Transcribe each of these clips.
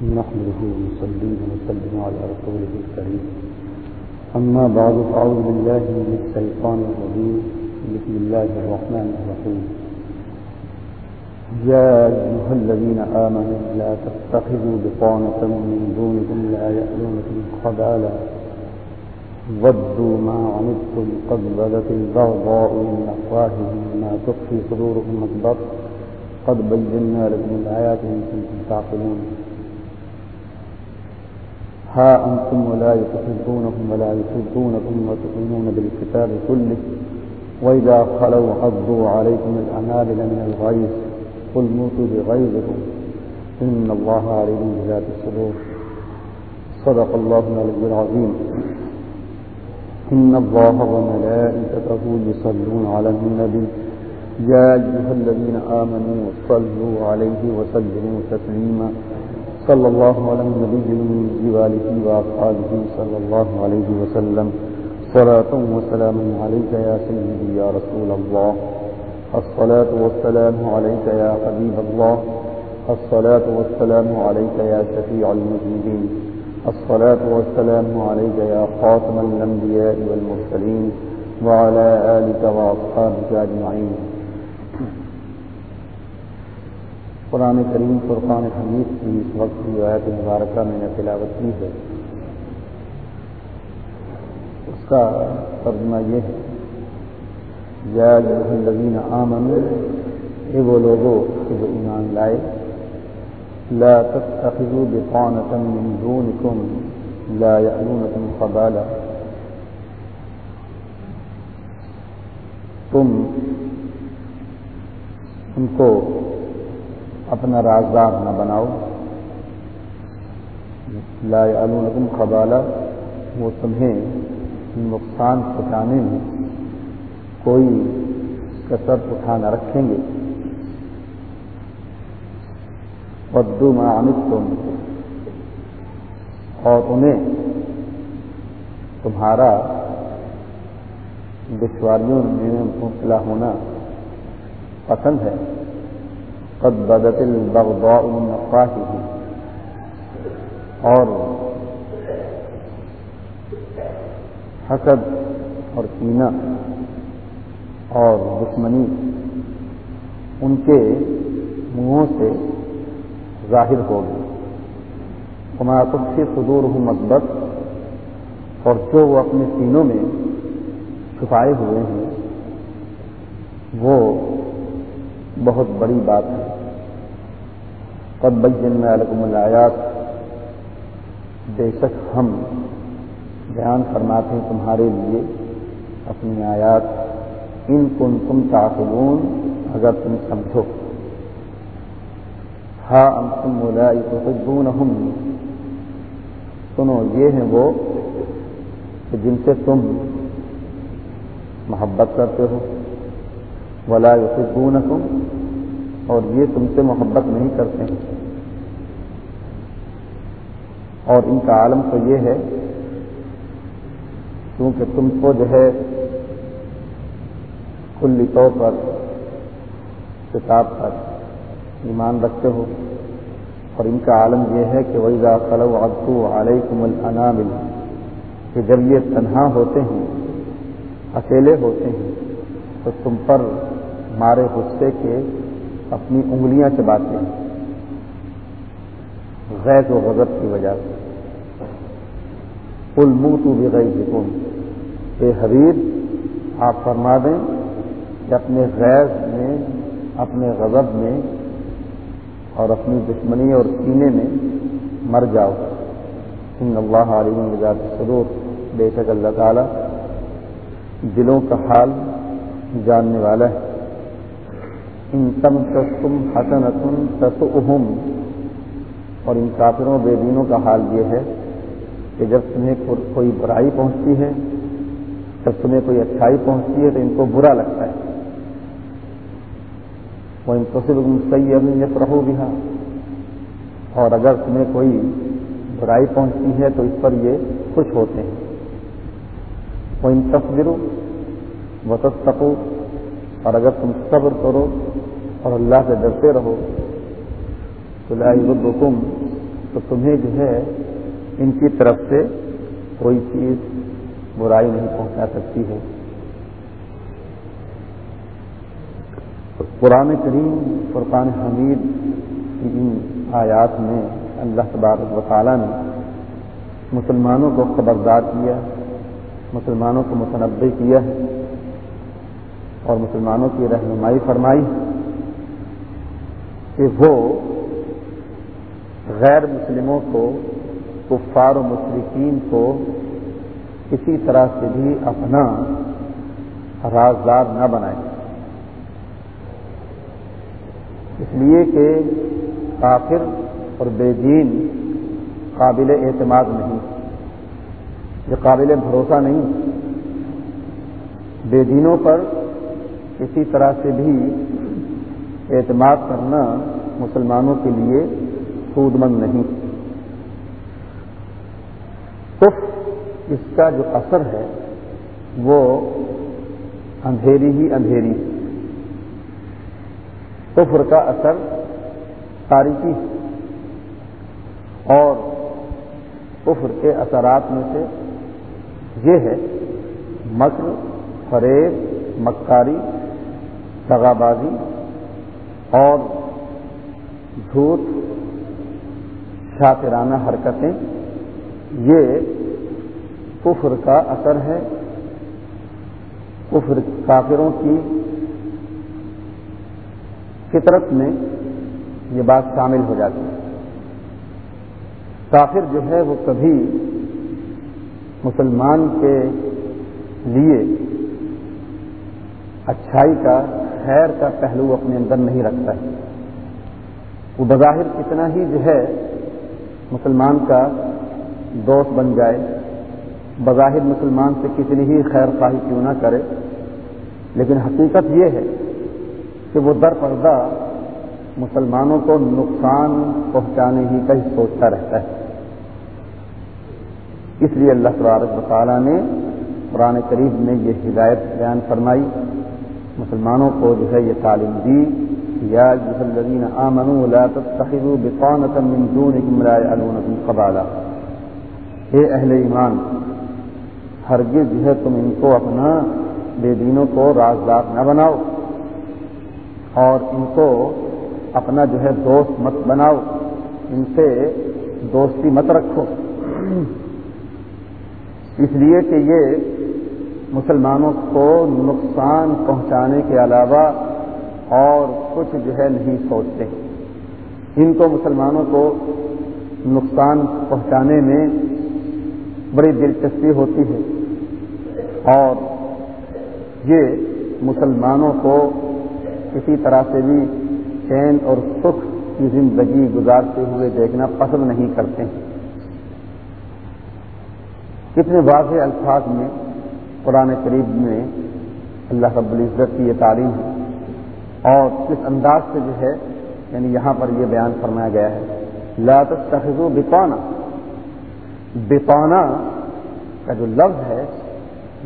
نحمده ونصلي ونسلم على رسوله الكريم. أما بعد، فأعوذ بالله من الشيطان الرجيم. بسم الله الرحمن الرحيم. يا أيها الذين آمنوا، لا تتخذوا بطانة من دونكم لا يألونكم خبالا ودوا ما عنتم قد بدت البغضاء من أفواههم ما تخفي صدورهم أكبر قد بينا لكم الآيات إن كنتم تعقلون ها أنتم ولا يتحبونهم ولا يحبونكم وتؤمنون بالكتاب كله وإذا خلوا عضوا عليكم الأنابل من الغيظ قل موتوا بغيظكم إن الله عليم بذات الصدور. صدق الله العلي العظيم. إن الله وملائكته يصلون على النبي. يا أيها الذين آمنوا صلوا عليه وسلموا تسليما. صلى الله على النبي من جواله وأصحابه صلى الله عليه وسلم صلاة وسلام عليك يا سيدي يا رسول الله الصلاة والسلام عليك يا حبيب الله الصلاة والسلام عليك يا شفيع المذنبين الصلاة والسلام عليك يا خاتم الأنبياء والمرسلين وعلى آلك وأصحابك أجمعين قرآن کریم، فرقان حمید کی اس وقت کی آیت مبارکہ میں نے تلاوت کی ہے۔ اس کا ترجمہ یہ ہے، یا الذین آمنوا، اے وہ لوگوں کہ جو ایمان لائے، لا تتخذوا بطانة من دونكم لا يألونكم خبالا۔ تم، ان کو اپنا رازدار نہ بناؤ۔ لا علوم خبالہ وہ تمہیں نقصان پہنچانے میں کوئی کثر اٹھا نہ رکھیں گے۔ بدو معامد تم اور انہیں تمہارا دشواریوں میں مبتلا ہونا پسند ہے۔ قد بدت البغضاء من افواههم اور حسد اور کینہ اور دشمنی ان کے منہوں سے ظاہر ہوگی ہمارا کچھ صدور ہوں مثبت اور جو وہ اپنے سینوں میں چھپائے ہوئے ہیں وہ بہت بڑی بات ہے۔ قد بینا لکم الآیات بے شک ہم بیان فرماتے ہیں تمہارے لیے اپنی آیات۔ ان کن تم تعقلون، اگر تم سمجھو۔ ہا ام تم مولائی تو سنو، یہ ہیں وہ کہ جن سے تم محبت کرتے ہو۔ ولا یحبونکم اور یہ تم سے محبت نہیں کرتے ہیں۔ اور ان کا عالم تو یہ ہے، کیونکہ تم کو جو ہے کلی طور پر کتاب پر ایمان رکھتے ہو۔ اور ان کا عالم یہ ہے کہ وہی خلو ابو علیکم الانامل کہ جب یہ تنہا ہوتے ہیں، اکیلے ہوتے ہیں، تو تم پر مارے غصے کے اپنی انگلیاں چباتے ہیں۔ غیر و غضب کی وجہ سے۔ پل منہ تو بھی گئی حکم اے حبیب، آپ فرما دیں کہ اپنے غیر میں، اپنے غضب میں اور اپنی دشمنی اور سینے میں مر جاؤ۔ ان اللہ علیہ وجات سرور بے شک اللہ تعالی دلوں کا حال جاننے والا ہے۔ ان تم تم حسن تسم اور ان کافروں بے دینوں کا حال یہ ہے کہ جب تمہیں کوئی برائی پہنچتی ہے، جب تمہیں کوئی اچھائی پہنچتی ہے تو ان کو برا لگتا ہے۔ وہ ان تصل سید رہو بھی اور اگر تمہیں کوئی برائی پہنچتی ہے تو اس پر یہ خوش ہوتے ہیں۔ وہ ان تصویروں وسطو اور اگر تم صبر کرو اور اللہ سے ڈرتے رہو۔ تو لائی حکم تو تمہیں جو ہے ان کی طرف سے کوئی چیز برائی نہیں پہنچا سکتی ہے۔ قرآن کریم، فرقان حمید کی ان آیات میں اللہ تبارک و تعالیٰ نے مسلمانوں کو خبردار کیا، مسلمانوں کو متنوع کیا ہے اور مسلمانوں کی رہنمائی فرمائی۔ کہ وہ غیر مسلموں کو، کفار و مشرقین کو کسی طرح سے بھی اپنا رازدار نہ بنائے۔ اس لیے کہ کافر اور بے دین قابل اعتماد نہیں، یہ قابل بھروسہ نہیں۔ بے دینوں پر کسی طرح سے بھی اعتماد کرنا مسلمانوں کے لیے سود مند نہیں۔ کف اس کا جو اثر ہے، وہ اندھیری ہی اندھیری۔ کفر کا اثر تاریخی اور کفر کے اثرات میں سے یہ ہے، مکر، فریب، مکاری دغا بازی اور جھوٹ شاطرانہ حرکتیں، یہ کفر کا اثر ہے۔ کفر کافروں کی فطرت میں یہ بات شامل ہو جاتی ہے۔ کافر جو ہے وہ کبھی مسلمان کے لیے اچھائی کا خیر کا پہلو اپنے اندر نہیں رکھتا ہے۔ وہ بظاہر کتنا ہی جو ہے مسلمان کا دوست بن جائے، بظاہر مسلمان سے کتنی ہی خیر خواہی کیوں نہ کرے، لیکن حقیقت یہ ہے کہ وہ در پردہ مسلمانوں کو نقصان پہنچانے ہی کا ہی سوچتا رہتا ہے۔ اس لیے اللہ تبارک تعالیٰ نے قرآن قریب میں یہ ہدایت بیان فرمائی۔ مسلمانوں کو جو ہے یہ تعلیم دی یا الذین آمنوا لا تتخذوا بطانة من دونکم لا يعلونکم قبالا اے اہل ایمان، ہرگز جو ہے تم ان کو اپنا بے دینوں کو رازدار نہ بناؤ اور ان کو اپنا جو ہے دوست مت بناؤ، ان سے دوستی مت رکھو۔ اس لیے کہ یہ مسلمانوں کو نقصان پہنچانے کے علاوہ اور کچھ جو ہے نہیں سوچتے۔ ان کو مسلمانوں کو نقصان پہنچانے میں بڑی دلچسپی ہوتی ہے اور یہ مسلمانوں کو کسی طرح سے بھی چین اور سکھ کی زندگی گزارتے ہوئے دیکھنا پسند نہیں کرتے۔ کتنے واضح الفاظ میں قرآن قریب میں اللہ رب العزت کی یہ تعلیم ہے۔ اور کس انداز سے جو ہے یعنی یہاں پر یہ بیان فرمایا گیا ہے۔ لا تخذو بتانا بتانا کا جو لفظ ہے،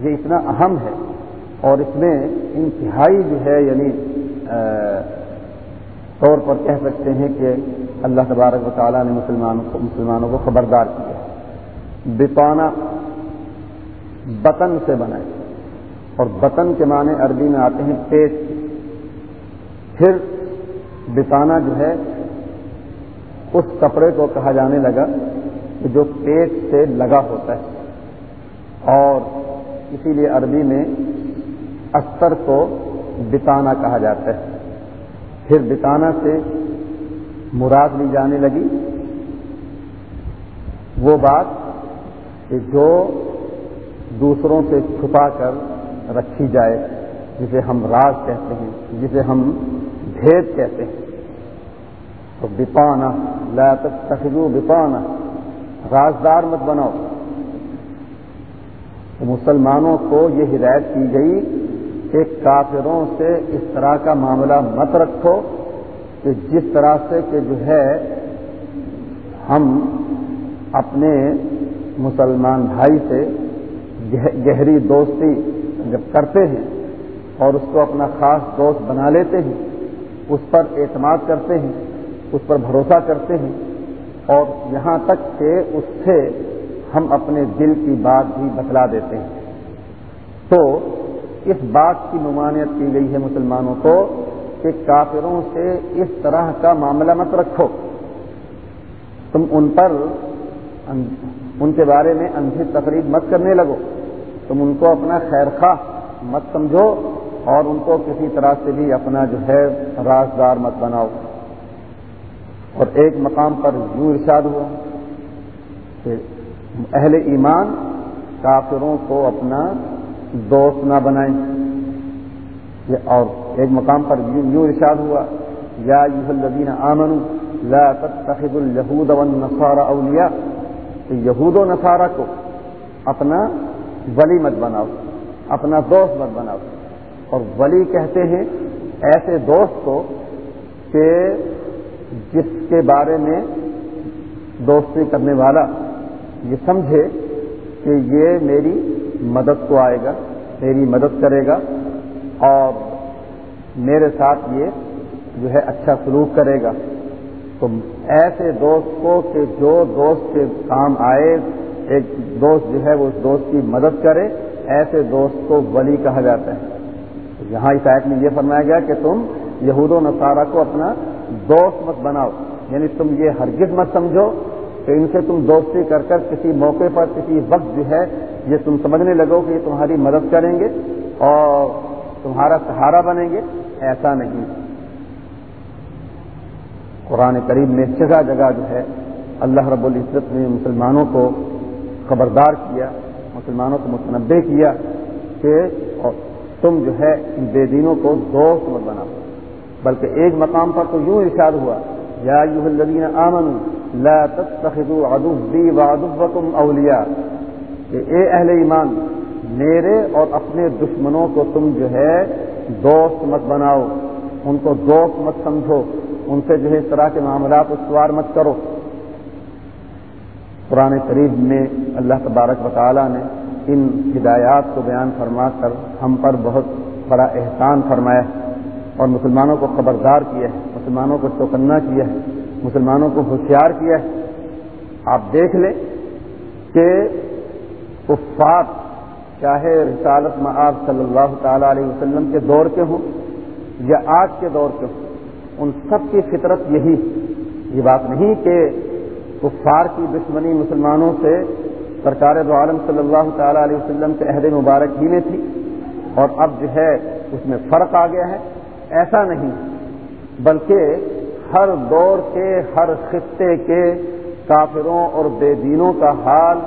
یہ اتنا اہم ہے۔ اور اس میں انتہائی جو ہے یعنی طور پر کہہ سکتے ہیں کہ اللہ تبارک و تعالیٰ نے مسلمانوں کو مسلمانوں کو خبردار کیا۔ بتانا بطن سے بنائے۔ اور بطن کے معنی عربی میں آتے ہیں پیٹ۔ کے پھر بتانا جو ہے، اس کپڑے کو کہا جانے لگا کہ جو پیٹ سے لگا ہوتا ہے۔ اور اسی لیے عربی میں استر کو بتانا کہا جاتا ہے۔ پھر بتانا سے مراد لی جانے لگی وہ بات کہ جو دوسروں سے چھپا کر رکھی جائے، جسے ہم راز کہتے ہیں، جسے ہم بھید کہتے ہیں۔ تو بپانا، لا تخو بپانا، رازدار مت بناؤ۔ تو مسلمانوں کو یہ ہدایت کی گئی کہ کافروں سے اس طرح کا معاملہ مت رکھو، کہ جس طرح سے کہ جو ہے، ہم اپنے مسلمان بھائی سے گہری دوستی جب کرتے ہیں اور اس کو اپنا خاص دوست بنا لیتے ہیں، اس پر اعتماد کرتے ہیں، اس پر بھروسہ کرتے ہیں اور یہاں تک کہ اس سے ہم اپنے دل کی بات بھی بتلا دیتے ہیں۔ تو اس بات کی ممانعت کی گئی ہے مسلمانوں کو کہ کافروں سے اس طرح کا معاملہ مت رکھو۔ تم ان پر ان کے بارے میں اندھی تقریب مت کرنے لگو۔ تم ان کو اپنا خیر خواہ مت سمجھو اور ان کو کسی طرح سے بھی اپنا جو ہے رازدار مت بناؤ۔ اور ایک مقام پر یوں ارشاد ہوا کہ اہل ایمان کافروں کو اپنا دوست نہ بنائیں۔ اور ایک مقام پر یوں ارشاد ہوا، یا الذین آمن لا تتخذ اليہود والنصارى اولیاء کہ یہود و نصارہ کو اپنا ولی مت بناؤ، اپنا دوست مت بناؤ۔ اور ولی کہتے ہیں ایسے دوست کو کہ جس کے بارے میں دوستی کرنے والا یہ سمجھے کہ یہ میری مدد کو آئے گا، میری مدد کرے گا اور میرے ساتھ یہ جو ہے اچھا سلوک کرے گا۔ تو ایسے دوست کو کہ جو دوست کے کام آئے، ایک دوست جو ہے وہ اس دوست کی مدد کرے، ایسے دوست کو ولی کہا جاتا ہے۔ یہاں اس آیت میں یہ فرمایا گیا کہ تم یہود و نصارہ کو اپنا دوست مت بناؤ یعنی تم یہ ہرگز مت سمجھو کہ ان سے تم دوستی کر کر کسی موقع پر، کسی وقت جو ہے یہ تم سمجھنے لگو کہ یہ تمہاری مدد کریں گے اور تمہارا سہارا بنیں گے۔ ایسا نہیں۔ قرآن قریب میں جگہ جگہ جو ہے اللہ رب العزت نے مسلمانوں کو خبردار کیا، مسلمانوں کو متنوع کیا کہ تم جو ہے ان بے دینوں کو دوست مت بنا بلکہ ایک مقام پر تو یوں ارشاد ہوا، یا الذین آمن لا تتخذوا عدوی وعدوکم اولیاء۔ کہ اے اہل ایمان، میرے اور اپنے دشمنوں کو تم جو ہے دوست مت بناؤ، ان کو دوست مت سمجھو۔ ان سے جو ہے اس طرح کے معاملات استوار مت کرو۔ قرآن قریب میں اللہ تبارک و تعالیٰ نے ان ہدایات کو بیان فرما کر ہم پر بہت بڑا احسان فرمایا ہے اور مسلمانوں کو خبردار کیا ہے، مسلمانوں کو چوکنا کیا ہے، مسلمانوں کو ہوشیار کیا ہے۔ آپ دیکھ لیں کہ کفات چاہے رسالت معاب صلی اللہ تعالی علیہ وسلم کے دور کے ہوں یا آج کے دور کے ہوں ان سب کی فطرت یہی یہ بات نہیں کہ کفار کی دشمنی مسلمانوں سے سرکار دو عالم صلی اللہ تعالی علیہ وسلم کے عہد مبارک ہی میں تھی اور اب جو ہے اس میں فرق آ گیا ہے۔ ایسا نہیں، بلکہ ہر دور کے، ہر خطے کے کافروں اور بے دینوں کا حال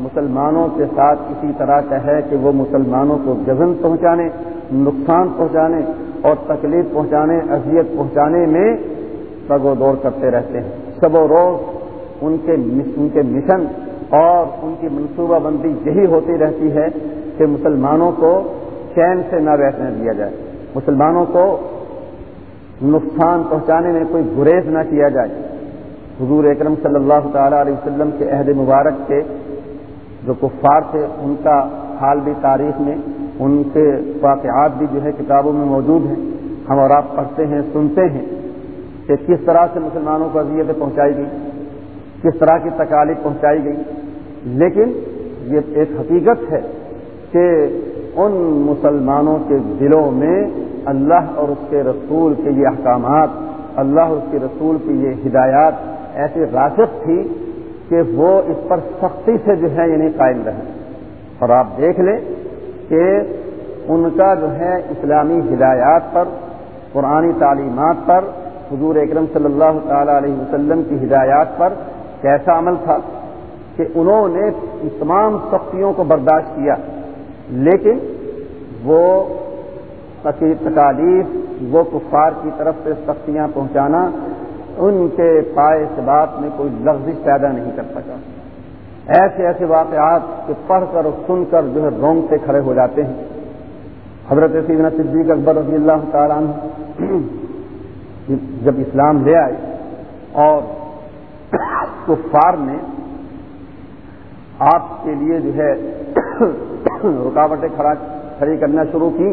مسلمانوں کے ساتھ اسی طرح کا ہے کہ وہ مسلمانوں کو جزن پہنچانے۔ نقصان پہنچانے اور تکلیف پہنچانے، اذیت پہنچانے میں سگ و دور کرتے رہتے ہیں۔ سب و روز ان کے ان کے مشن اور ان کی منصوبہ بندی یہی ہوتی رہتی ہے کہ مسلمانوں کو چین سے نہ بیٹھنے دیا جائے۔ مسلمانوں کو نقصان پہنچانے میں کوئی گریز نہ کیا جائے۔ حضور اکرم صلی اللہ تعالی علیہ وسلم کے عہد مبارک کے جو کفار تھے، ان کا حال بھی تاریخ میں، ان کے واقعات بھی جو ہے کتابوں میں موجود ہیں۔ ہم اور آپ پڑھتے ہیں، سنتے ہیں کہ کس طرح سے مسلمانوں کو اذیتیں پہنچائی گئی کس طرح کی تکالیف پہنچائی گئی لیکن یہ ایک حقیقت ہے کہ ان مسلمانوں کے دلوں میں اللہ اور اس کے رسول کے یہ احکامات، اللہ اور اس کے رسول کی یہ ہدایات ایسی راسک تھی کہ وہ اس پر سختی سے جو ہے یعنی قائم رہے۔ اور آپ دیکھ لیں کہ ان کا جو ہے اسلامی ہدایات پر قرآن تعلیمات پر، حضور اکرم صلی اللہ تعالی علیہ وسلم کی ہدایات پر کیسا عمل تھا کہ انہوں نے تمام سختیوں کو برداشت کیا۔ لیکن وہ تکالیف، وہ کفار کی طرف سے سختیاں پہنچانا، ان کے پائے سے بات میں کوئی لفظ پیدا نہیں کر سکا۔ ایسے ایسے واقعات کہ پڑھ کر اور سن کر جو ہے رونگ سے کھڑے ہو جاتے ہیں۔ حضرت سیدنا صدیق اکبر رضی اللہ تعالیٰ عنہ جب اسلام لے آئے اور کفار نے آپ کے لیے جو ہے رکاوٹیں کھڑی کرنا شروع کی۔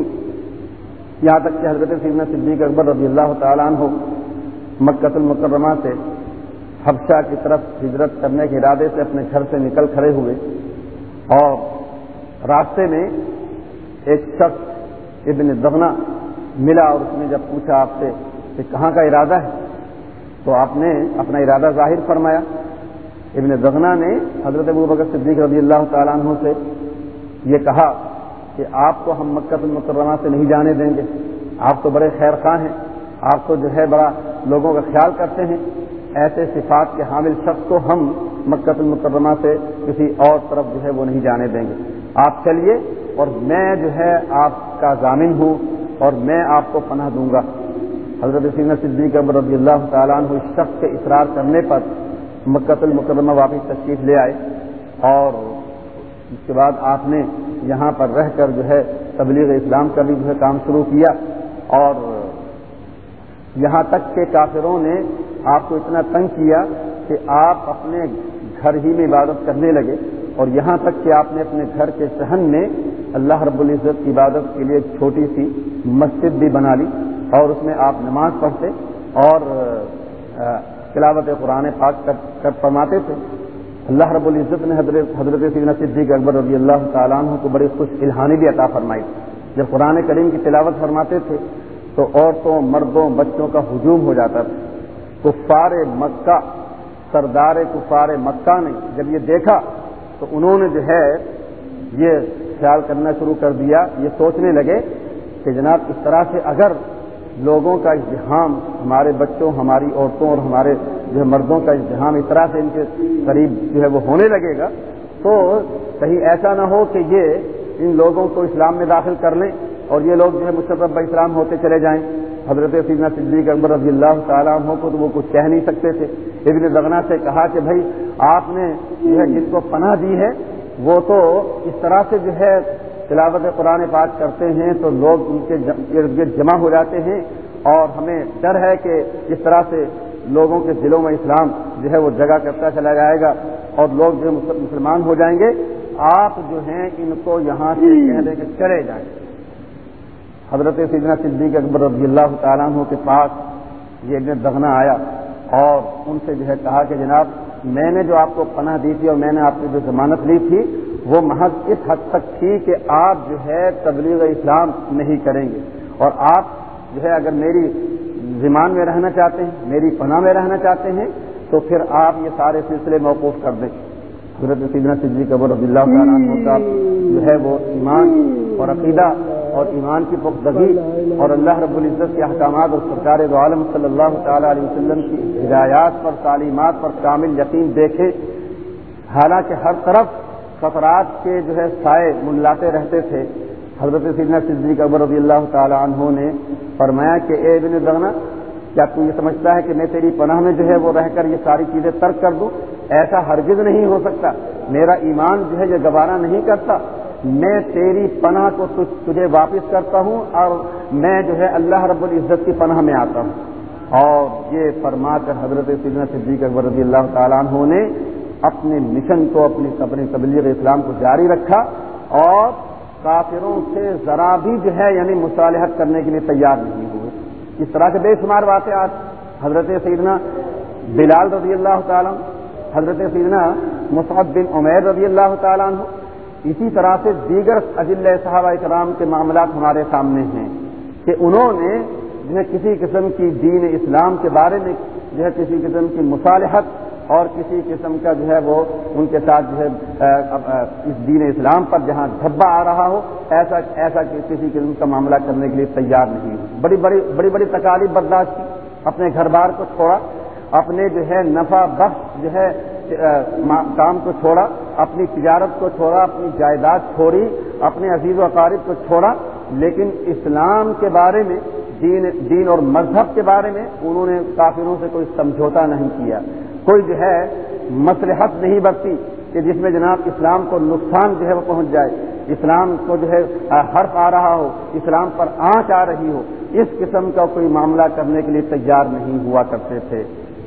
یہاں تک کہ حضرت سیدنا صدیق اکبر رضی اللہ تعالیٰ عنہ مکت المکرمہ سے حفشہ کی طرف ہجرت کرنے کے ارادے سے اپنے گھر سے نکل کھڑے ہوئے اور راستے میں ایک شخص ابن دغنا ملا اور اس نے جب پوچھا آپ سے کہ کہاں کا ارادہ ہے، تو آپ نے اپنا ارادہ ظاہر فرمایا۔ ابن دغنا نے حضرت ابو بکر صدیق رضی اللہ تعالیٰ عنہ سے یہ کہا کہ آپ کو ہم مکہ المکرمہ سے نہیں جانے دیں گے۔ آپ تو بڑے خیر خواہ ہیں، آپ تو جو ہے بڑا لوگوں کا خیال کرتے ہیں۔ ایسے صفات کے حامل شخص کو ہم مکہ المکرمہ سے کسی اور طرف جو ہے وہ نہیں جانے دیں گے۔ آپ چلیے اور میں جو ہے آپ کا ضامن ہوں اور میں آپ کو پناہ دوں گا۔ حضرت سین صدیق ابر رضی اللہ تعالیٰ عنہ اس شخص کے اصرار کرنے پر مکت المکرمہ واپس تشریف لے آئے اور اس کے بعد آپ نے یہاں پر رہ کر جو ہے تبلیغ اسلام کا بھی جو ہے کام شروع کیا اور یہاں تک کہ کافروں نے آپ کو اتنا تنگ کیا کہ آپ اپنے گھر ہی میں عبادت کرنے لگے اور یہاں تک کہ آپ نے اپنے گھر کے سہن میں اللہ رب العزت کی عبادت کے لیے ایک چھوٹی سی مسجد بھی بنا لی اور اس میں آپ نماز پڑھتے اور تلاوت قرآن پاک کر فرماتے تھے۔ اللہ رب العزت نے حضرت حضرت سیدنا صدیق اکبر رضی اللہ تعالیٰ عنہ کو بڑی خوش الحانی بھی عطا فرمائی۔ جب قرآن کریم کی تلاوت فرماتے تھے تو عورتوں، مردوں، بچوں کا ہجوم ہو جاتا تھا۔ کفار مکہ، سردار کفار مکہ نے جب یہ دیکھا تو انہوں نے جو ہے یہ خیال کرنا شروع کر دیا، یہ سوچنے لگے کہ جناب اس طرح سے اگر لوگوں کا اجتحام ہمارے بچوں، ہماری عورتوں اور ہمارے جو ہے مردوں کا اجتحام اس طرح سے ان کے قریب جو ہے وہ ہونے لگے گا تو کہیں ایسا نہ ہو کہ یہ ان لوگوں کو اسلام میں داخل کر لیں اور یہ لوگ جو ہے مشرف اسلام ہوتے چلے جائیں۔ حضرت سیدنا صدیق اکبر رضی اللہ تعالیٰ عنہ کو تو وہ کچھ کہہ نہیں سکتے تھے۔ ابن زغنا سے کہا کہ بھائی، آپ نے جو ہے جس کو پناہ دی ہے، وہ تو اس طرح سے جو ہے تلاوت قرآن پاک کرتے ہیں تو لوگ ان کے ارد گرد جمع ہو جاتے ہیں اور ہمیں ڈر ہے کہ اس طرح سے لوگوں کے دلوں میں اسلام جو ہے وہ جگہ کرتا چلا جائے گا اور لوگ جو مسلمان ہو جائیں گے۔ آپ جو ہیں، ان کو یہاں سے کہہ دیں کہ چلے جائیں۔ حضرت سیدنا صدیق اکبر رضی اللہ تعالیٰ عنہ کے پاس یہ ایک دغنا آیا اور ان سے جو ہے کہا کہ جناب، میں نے جو آپ کو پناہ دی تھی اور میں نے آپ کی جو ضمانت لی تھی، وہ محض اس حد تک تھی کہ آپ جو ہے تبلیغ اسلام نہیں کریں گے۔ اور آپ جو ہے اگر میری زمان میں رہنا چاہتے ہیں، میری پناہ میں رہنا چاہتے ہیں، تو پھر آپ یہ سارے سلسلے موقوف کر دیں۔ حضرت سیدنا صدیق ابو رضی اللہ تعالیٰ عنہ کا جو ہے وہ ایمان اور عقیدہ اور ایمان کی پختگی اور اللہ رب العزت کے احکامات اور سرکار دو عالم صلی اللہ تعالی علیہ وسلم کی ہدایات پر، تعلیمات پر کامل یقین دیکھے۔ حالانکہ ہر طرف خطرات کے جو ہے سائے منلاتے رہتے تھے۔ حضرت سیدنا صدیق اکبر رضی اللہ تعالی عنہ نے فرمایا کہ، اے ابن دغنا کیا تو یہ سمجھتا ہے کہ میں تیری پناہ میں جو ہے وہ رہ کر یہ ساری چیزیں ترک کر دوں؟ ایسا ہرگز نہیں ہو سکتا۔ میرا ایمان جو ہے یہ گوارا نہیں کرتا۔ میں تیری پناہ کو تجھے واپس کرتا ہوں اور میں جو ہے اللہ رب العزت کی پناہ میں آتا ہوں۔ اور یہ فرما کر حضرت سیدنا صدیق اکبر رضی اللہ تعالیٰ عنہ نے اپنے مشن کو، اپنی اپنی تبلیغ اسلام کو جاری رکھا اور کافروں سے ذرا بھی جو ہے یعنی مصالحت کرنے کے لیے تیار نہیں ہوئے۔ اس طرح کے بے شمار واقعات۔ حضرت سیدنا بلال رضی اللہ تعالیٰ حضرت سیدنا مصعب بن عمیر رضی اللہ تعالیٰ عنہ اسی طرح سے دیگر اجل صحابہ کرام کے معاملات ہمارے سامنے ہیں کہ انہوں نے جو ہے کسی قسم کی دین اسلام کے بارے میں جو ہے کسی قسم کی مصالحت اور کسی قسم کا جو ہے وہ ان کے ساتھ جو ہے اس دین اسلام پر جہاں دھبا آ رہا ہو، ایسا ایسا کسی قسم کا معاملہ کرنے کے لیے تیار نہیں بڑی بڑی بڑی بڑی تکالیف برداشت کی، اپنے گھر بار کو چھوڑا اپنے جو ہے نفع بخش جو ہے کام کو چھوڑا، اپنی تجارت کو چھوڑا، اپنی جائیداد چھوڑی، اپنے عزیز و اقارب کو چھوڑا، لیکن اسلام کے بارے میں، دین دین اور مذہب کے بارے میں انہوں نے کافروں سے کوئی سمجھوتا نہیں کیا۔ کوئی جو ہے مسلحت نہیں برتی کہ جس میں جناب اسلام کو نقصان جو ہے وہ پہنچ جائے۔ اسلام کو جو ہے حرف آ رہا ہو، اسلام پر آنچ آ رہی ہو، اس قسم کا کوئی معاملہ کرنے کے لیے تیار نہیں ہوا کرتے تھے۔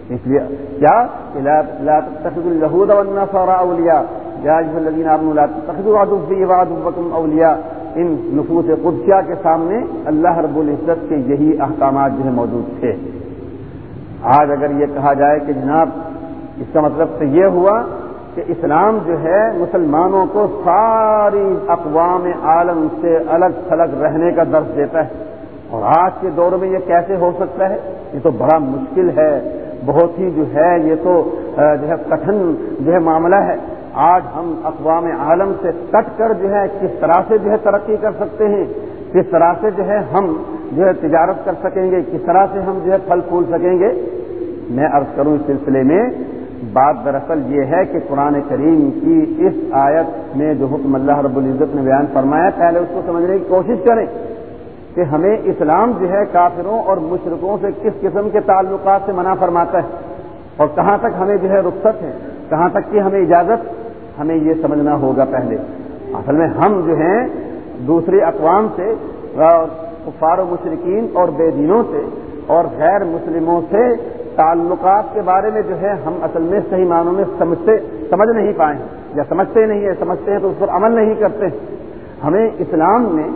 اس لیے کیا الہود اولیا اولیا ان نفوس قدسیہ کے سامنے اللہ رب العزت کے یہی احکامات جو ہے موجود تھے۔ آج اگر یہ کہا جائے کہ جناب، اس کا مطلب تو یہ ہوا کہ اسلام جو ہے مسلمانوں کو ساری اقوام عالم سے الگ تھلگ رہنے کا درس دیتا ہے۔ اور آج کے دور میں یہ کیسے ہو سکتا ہے؟ یہ تو بڑا مشکل ہے۔ بہت ہی جو ہے یہ تو جو ہے کٹھن جو ہے معاملہ ہے۔ آج ہم اقوام عالم سے کٹ کر جو ہے کس طرح سے جو ہے ترقی کر سکتے ہیں، کس طرح سے جو ہے ہم جو ہے تجارت کر سکیں گے، کس طرح سے ہم جو ہے پھل پھول سکیں گے۔ میں عرض کروں اس سلسلے میں، بات دراصل یہ ہے کہ قرآن کریم کی اس آیت میں جو حکم اللہ رب العزت نے بیان فرمایا، پہلے اس کو سمجھنے کی کوشش کریں۔ کہ ہمیں اسلام جو ہے کافروں اور مشرقوں سے کس قسم کے تعلقات سے منع فرماتا ہے اور کہاں تک ہمیں جو ہے رخصت ہے، کہاں تک کی ہمیں اجازت، ہمیں یہ سمجھنا ہوگا پہلے۔ اصل میں ہم جو ہیں دوسری اقوام سے کفار و مشرقین اور بے دینوں سے اور غیر مسلموں سے تعلقات کے بارے میں جو ہے ہم اصل میں صحیح معنوں میں سمجھتے، سمجھ نہیں پائے یا سمجھتے نہیں ہے سمجھتے ہیں تو اس پر عمل نہیں کرتے۔ ہمیں اسلام نے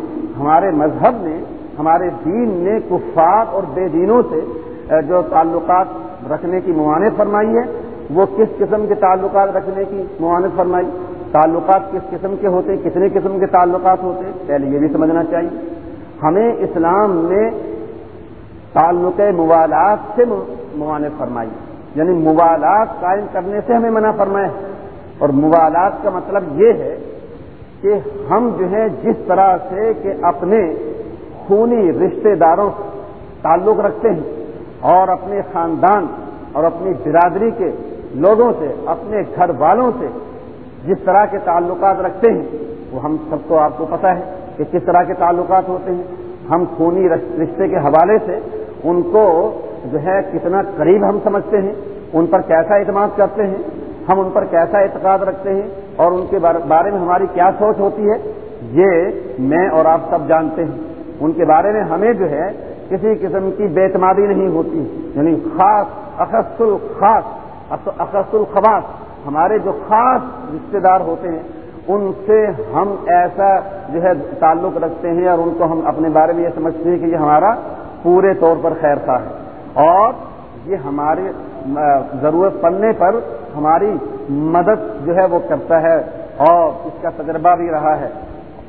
ہمارے مذہب نے، ہمارے دین نے کفار اور بے دینوں سے جو تعلقات رکھنے کی ممانعت فرمائی ہے، وہ کس قسم کے تعلقات رکھنے کی معانت فرمائی؟ تعلقات کس قسم کے ہوتے ہیں کتنے قسم کے تعلقات ہوتے؟ ہیں پہلے یہ بھی سمجھنا چاہیے۔ ہمیں اسلام نے تعلق موالات سے معانت فرمائی۔ یعنی موالات قائم کرنے سے ہمیں منع فرمائے اور موالات کا مطلب یہ ہے کہ ہم جو ہے جس طرح سے کہ اپنے خونی رشتہ داروں سے تعلق رکھتے ہیں اور اپنے خاندان اور اپنی برادری کے لوگوں سے، اپنے گھر والوں سے جس طرح کے تعلقات رکھتے ہیں، وہ ہم سب کو آپ کو پتا ہے کہ کس طرح کے تعلقات ہوتے ہیں۔ ہم خونی رشتے کے حوالے سے ان کو جو ہے کتنا قریب ہم سمجھتے ہیں، ان پر کیسا اعتماد کرتے ہیں، ہم ان پر کیسا اعتقاد رکھتے ہیں اور ان کے بارے میں ہماری کیا سوچ ہوتی ہے؟ یہ میں اور آپ سب جانتے ہیں۔ ان کے بارے میں ہمیں جو ہے کسی قسم کی بے اعتمادی نہیں ہوتی۔ یعنی خاص، اخص الخاص۔ اب الخواص۔ ہمارے جو خاص رشتے دار ہوتے ہیں، ان سے ہم ایسا جو ہے تعلق رکھتے ہیں اور ان کو ہم اپنے بارے میں یہ سمجھتے ہیں کہ یہ ہمارا پورے طور پر خیر خواہ ہے۔ اور یہ ہمارے ضرورت پڑنے پر ہماری مدد جو ہے وہ کرتا ہے اور اس کا تجربہ بھی رہا ہے۔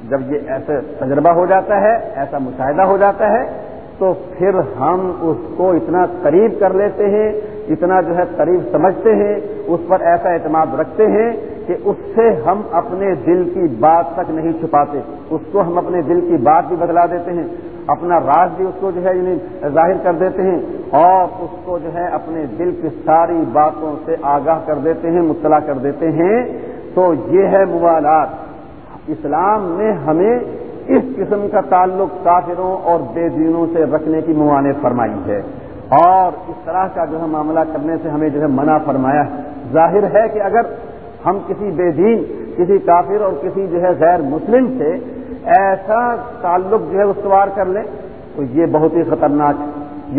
جب یہ ایسے تجربہ ہو جاتا ہے، ایسا مشاہدہ ہو جاتا ہے، تو پھر ہم اس کو اتنا قریب کر لیتے ہیں، اتنا جو ہے قریب سمجھتے ہیں، اس پر ایسا اعتماد رکھتے ہیں کہ اس سے ہم اپنے دل کی بات تک نہیں چھپاتے، اس کو ہم اپنے دل کی بات بھی بدلا دیتے ہیں، اپنا راز بھی اس کو جو ہے یعنی ظاہر کر دیتے ہیں اور اس کو جو ہے اپنے دل کی ساری باتوں سے آگاہ کر دیتے ہیں، مطلع کر دیتے ہیں۔ تو یہ ہے موالات۔ اسلام نے ہمیں اس قسم کا تعلق کافروں اور بے دینوں سے رکھنے کی ممانعت فرمائی ہے۔ اور اس طرح کا جو ہے معاملہ کرنے سے ہمیں جو ہے منع فرمایا ہے۔ ظاہر ہے کہ اگر ہم کسی بے دین، کسی کافر اور کسی جو ہے غیر مسلم سے ایسا تعلق جو ہے استوار کر لیں تو یہ بہت ہی خطرناک ہے،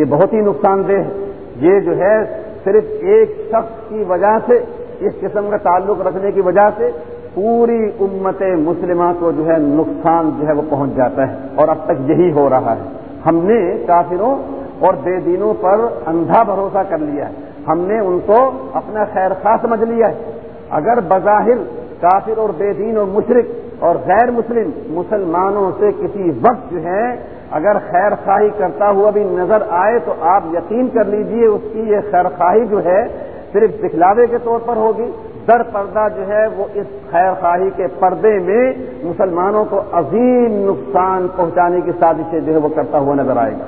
یہ بہت ہی نقصان دہ ہے۔ یہ جو ہے صرف ایک شخص کی وجہ سے اس قسم کا تعلق رکھنے کی وجہ سے پوری امت مسلمہ کو جو ہے نقصان جو ہے وہ پہنچ جاتا ہے اور اب تک یہی ہو رہا ہے۔ ہم نے کافروں اور بے دینوں پر اندھا بھروسہ کر لیا ہے۔ ہم نے ان کو اپنا خیر خواہ سمجھ لیا ہے۔ اگر بظاہر کافر اور بے دین اور مشرق اور غیر مسلم مسلمانوں سے کسی وقت جو ہے اگر خیر خواہی کرتا ہوا بھی نظر آئے تو آپ یقین کر لیجیے اس کی یہ خیر خواہی جو ہے صرف دکھلاوے کے طور پر ہوگی۔ در پردہ جو ہے وہ اس خیر خواہی کے پردے میں مسلمانوں کو عظیم نقصان پہنچانے کی سازشیں جو ہے وہ کرتا ہوا نظر آئے گا۔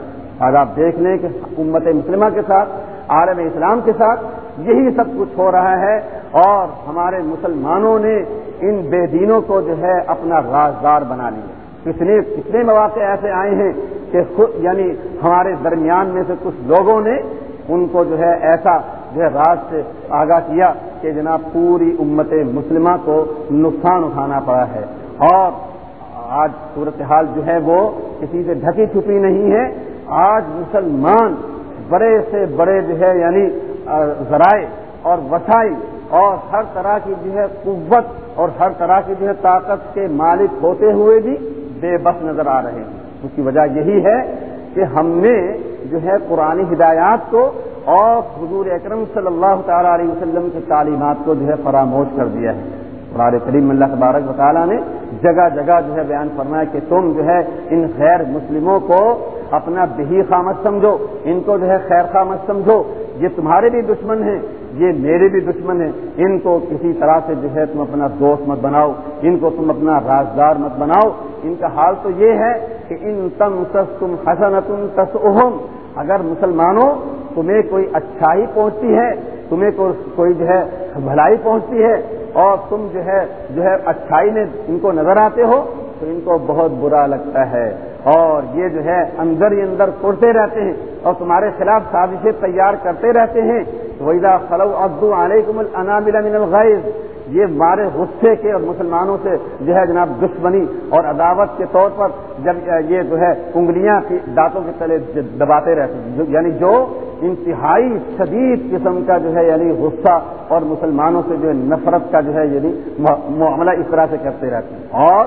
آج آپ دیکھ لیں کہ امت مسلمہ کے ساتھ، عالم اسلام کے ساتھ یہی سب کچھ ہو رہا ہے۔ اور ہمارے مسلمانوں نے ان بے دینوں کو جو ہے اپنا رازدار بنا لیا۔ کتنے کتنے مواقع ایسے آئے ہیں کہ خود یعنی ہمارے درمیان میں سے کچھ لوگوں نے ان کو جو ہے ایسا جو ہے راز سے آگاہ کیا کہ جناب پوری امت مسلمہ کو نقصان اٹھانا پڑا ہے۔ اور آج صورتحال جو ہے وہ کسی سے ڈھکی چھپی نہیں ہے۔ آج مسلمان بڑے سے بڑے جو ہے یعنی ذرائع اور وسائل اور ہر طرح کی جو ہے قوت اور ہر طرح کی جو ہے طاقت کے مالک ہوتے ہوئے بھی بے بس نظر آ رہے ہیں۔ اس کی وجہ یہی ہے کہ ہم نے جو ہے قرآن ہدایات کو اور حضور اکرم صلی اللہ تعالیٰ علیہ وسلم کی تعلیمات کو جو ہے فراموش کر دیا ہے۔ قرآن کریم اللہ تبارک و تعالیٰ نے جگہ جگہ جو ہے بیان فرمایا کہ تم جو ہے ان غیر مسلموں کو اپنا بہی خامت سمجھو، ان کو جو ہے خیر خامت سمجھو یہ تمہارے بھی دشمن ہیں، یہ میرے بھی دشمن ہیں۔ ان کو کسی طرح سے جو ہے تم اپنا دوست مت بناؤ، ان کو تم اپنا رازدار مت بناؤ۔ ان کا حال تو یہ ہے کہ ان تم تس تم حسن تم تس اگر مسلمانوں تمہیں کوئی اچھائی پہنچتی ہے، تمہیں کوئی جو ہے بھلائی پہنچتی ہے اور تم جو ہے جو ہے اچھائی میں ان کو نظر آتے ہو، تو ان کو بہت برا لگتا ہے۔ اور یہ جو ہے اندر ہی اندر کرتے رہتے ہیں۔ اور تمہارے خلاف سازشیں تیار کرتے رہتے ہیں۔ ویدا فلو ابدو علیکم النابل من الغیز یہ مارے غصے کے اور مسلمانوں سے جو ہے جناب دشمنی اور عداوت کے طور پر جب یہ جو ہے انگلیاں کی دانتوں کے تلے دباتے رہتے ہیں۔ یعنی جو انتہائی شدید قسم کا جو ہے یعنی غصہ اور مسلمانوں سے جو ہے نفرت کا جو ہے یعنی معاملہ اس طرح سے کرتے رہتے ہیں۔ اور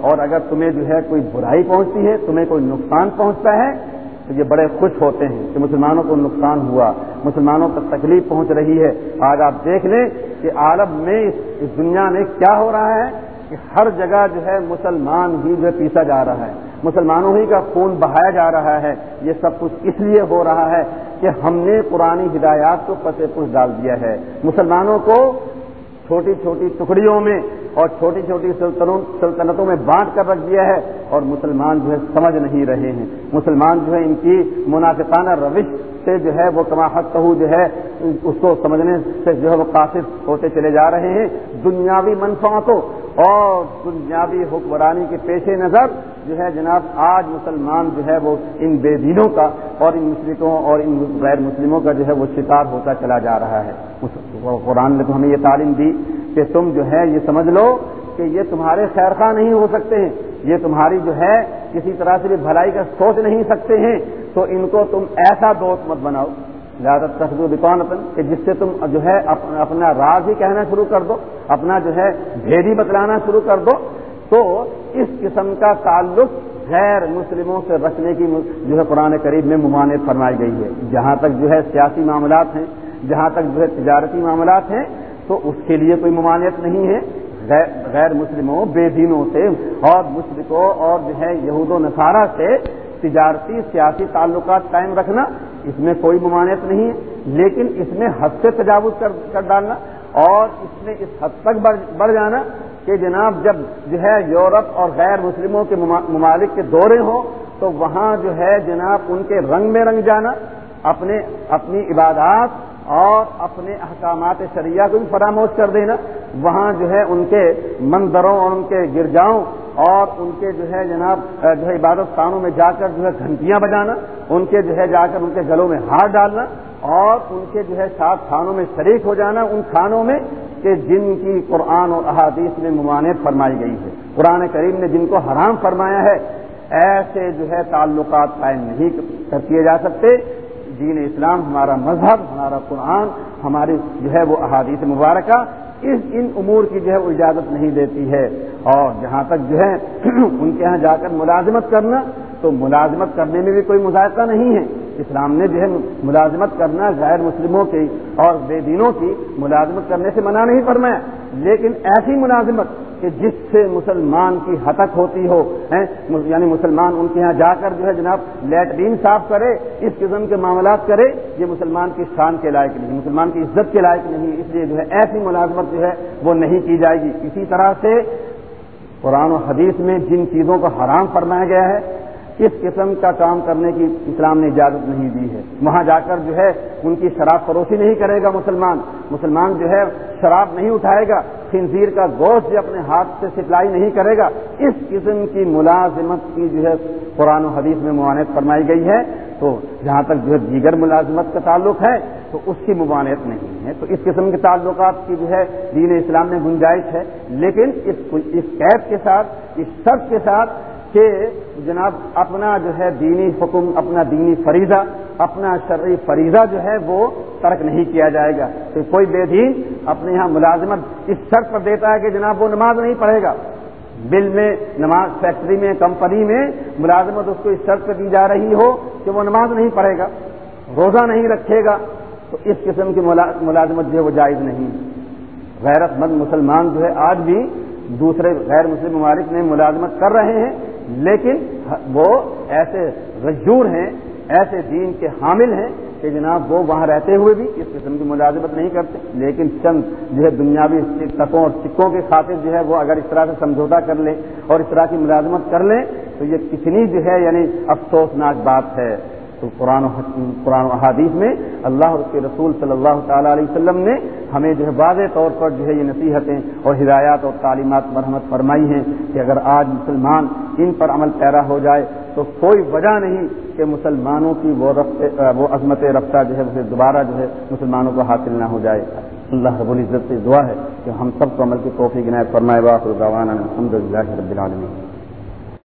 اور اگر تمہیں جو ہے کوئی برائی پہنچتی ہے، تمہیں کوئی نقصان پہنچتا ہے تو یہ بڑے خوش ہوتے ہیں کہ مسلمانوں کو نقصان ہوا، مسلمانوں کو تکلیف پہنچ رہی ہے۔ آج آپ دیکھ لیں کہ عالم میں اس دنیا میں کیا ہو رہا ہے کہ ہر جگہ جو ہے مسلمان ہی جو پیسا جا رہا ہے، مسلمانوں ہی کا خون بہایا جا رہا ہے۔ یہ سب کچھ اس لیے ہو رہا ہے کہ ہم نے پرانی ہدایات کو پسے پش ڈال دیا ہے۔ مسلمانوں کو چھوٹی چھوٹی ٹکڑیوں میں اور چھوٹی چھوٹی سلطنتوں میں بانٹ کر رکھ دیا ہے اور مسلمان جو ہے سمجھ نہیں رہے ہیں۔ مسلمان جو ہے ان کی منافقانہ روش سے جو ہے وہ کماحت کہ جو ہے، اس کو سمجھنے سے جو ہے وہ قاصر ہوتے چلے جا رہے ہیں۔ دنیاوی منفاطوں اور دنیاوی حکمرانی کے پیش نظر جو ہے جناب آج مسلمان جو ہے وہ ان بے دینوں کا اور ان مشرقوں اور ان غیر مسلموں کا جو ہے وہ شکار ہوتا چلا جا رہا ہے۔ قرآن نے تو ہمیں یہ تعلیم دی کہ تم جو ہے یہ سمجھ لو کہ یہ تمہارے خیر خواہ نہیں ہو سکتے ہیں۔ یہ تمہاری جو ہے کسی طرح سے بھی بھلائی کا سوچ نہیں سکتے ہیں۔ تو ان کو تم ایسا دوست مت بناؤ۔ زیادہ تخدو دکان کہ جس سے تم جو ہے اپنا راز ہی کہنا شروع کر دو، اپنا جو ہے بھیڑی بتلانا شروع کر دو۔ تو اس قسم کا تعلق غیر مسلموں سے رکھنے کی جو ہے قرآن قریب میں ممانعت فرمائی گئی ہے۔ جہاں تک جو ہے سیاسی معاملات ہیں، جہاں تک جو ہے تجارتی معاملات ہیں تو اس کے لیے کوئی ممانعت نہیں ہے۔ غیر مسلموں، بے دینوں سے اور مشرقوں اور جو ہے یہود و نصارہ سے تجارتی، سیاسی تعلقات قائم رکھنا، اس میں کوئی ممانعت نہیں ہے۔ لیکن اس میں حد سے تجاوز کر ڈالنا اور اس میں اس حد تک بڑھ جانا کہ جناب جب جو ہے یورپ اور غیر مسلموں کے ممالک کے دورے ہوں تو وہاں جو ہے جناب ان کے رنگ میں رنگ جانا، اپنے اپنی عبادات اور اپنے احکامات شریعہ کو بھی فراموش کر دینا۔ وہاں جو ہے ان کے مندروں اور ان کے گرجاؤں اور ان کے جو ہے جناب جو ہے عبادت خانوں میں جا کر جو ہے گھنٹیاں بجانا، ان کے جو ہے جا کر ان کے گلوں میں ہاتھ ڈالنا اور ان کے جو ہے سات خانوں میں شریک ہو جانا ان خانوں میں کہ جن کی قرآن اور احادیث میں ممانعت فرمائی گئی ہے۔ قرآن کریم نے جن کو حرام فرمایا ہے، ایسے جو ہے تعلقات قائم نہیں کیے جا سکتے۔ دین اسلام، ہمارا مذہب، ہمارا قرآن، ہماری جو ہے وہ احادیث مبارکہ، اس ان امور کی جو ہے وہ اجازت نہیں دیتی ہے۔ اور جہاں تک جو ہے ان کے ہاں جا کر ملازمت کرنا، تو ملازمت کرنے میں بھی کوئی مذائقہ نہیں ہے۔ اسلام نے جو ہے ملازمت کرنا غیر مسلموں کی اور بے دینوں کی ملازمت کرنے سے منع نہیں فرمایا۔ لیکن ایسی ملازمت کہ جس سے مسلمان کی ہتک ہوتی ہو یعنی مسلمان ان کے یہاں جا کر جو ہے جناب لیٹرین صاف کرے، اس قسم کے معاملات کرے، یہ مسلمان کی شان کے لائق نہیں، مسلمان کی عزت کے لائق نہیں، اس لیے جو ہے ایسی ملازمت جو ہے وہ نہیں کی جائے گی۔ اسی طرح سے قرآن و حدیث میں جن چیزوں کو حرام فرمایا گیا ہے اس قسم کا کام کرنے کی اسلام نے اجازت نہیں دی ہے۔ وہاں جا کر جو ہے ان کی شراب فروشی نہیں کرے گا مسلمان۔ مسلمان جو ہے شراب نہیں اٹھائے گا، خنزیر کا گوشت جو اپنے ہاتھ سے سپلائی نہیں کرے گا۔ اس قسم کی ملازمت کی جو ہے قرآن و حدیث میں ممانعت فرمائی گئی ہے۔ تو جہاں تک جو ہے دیگر ملازمت کا تعلق ہے، تو اس کی ممانعت نہیں ہے۔ تو اس قسم کے تعلقات کی جو ہے دین اسلام میں گنجائش ہے۔ لیکن اس قید کے ساتھ، اس شرط کے ساتھ کہ جناب اپنا جو ہے دینی حکم، اپنا دینی فریضہ، اپنا شرعی فریضہ جو ہے وہ ترک نہیں کیا جائے گا۔ کہ کوئی بے دین اپنے یہاں ملازمت اس شرط پر دیتا ہے کہ جناب وہ نماز نہیں پڑھے گا۔ بل میں نماز فیکٹری میں، کمپنی میں ملازمت اس کو اس شرط پہ دی جا رہی ہو کہ وہ نماز نہیں پڑھے گا، روزہ نہیں رکھے گا۔ تو اس قسم کی ملازمت جو ہے وہ جائز نہیں۔ غیرت مند مسلمان جو ہے آج بھی دوسرے غیر مسلم ممالک میں ملازمت کر رہے ہیں۔ لیکن وہ ایسے رجور ہیں، ایسے دین کے حامل ہیں کہ جناب وہ وہاں رہتے ہوئے بھی اس قسم کی ملازمت نہیں کرتے۔ لیکن چند جو ہے دنیاوی تکوں اور سکوں کے خاطر جو ہے وہ اگر اس طرح سے سمجھوتا کر لیں اور اس طرح کی ملازمت کر لیں تو یہ کتنی جو ہے یعنی افسوسناک بات ہے۔ تو قرآن و قرآن و حادیث میں اللہ اور اس کے رسول صلی اللہ تعالیٰ علیہ وسلم نے ہمیں جو ہے واضح طور پر جو ہے یہ نصیحتیں اور ہدایات اور تعلیمات مرحمت فرمائی ہیں کہ اگر آج مسلمان ان پر عمل پیرا ہو جائے تو کوئی وجہ نہیں کہ مسلمانوں کی وہ رفت وہ عظمت رفتہ جو ہے اسے دوبارہ جو ہے مسلمانوں کو حاصل نہ ہو جائے۔ اللہ رب العزت سے دعا ہے کہ ہم سب کو عمل کی توفیق عنایت فرمائے۔ واقع الحمد للہ رب العالمین۔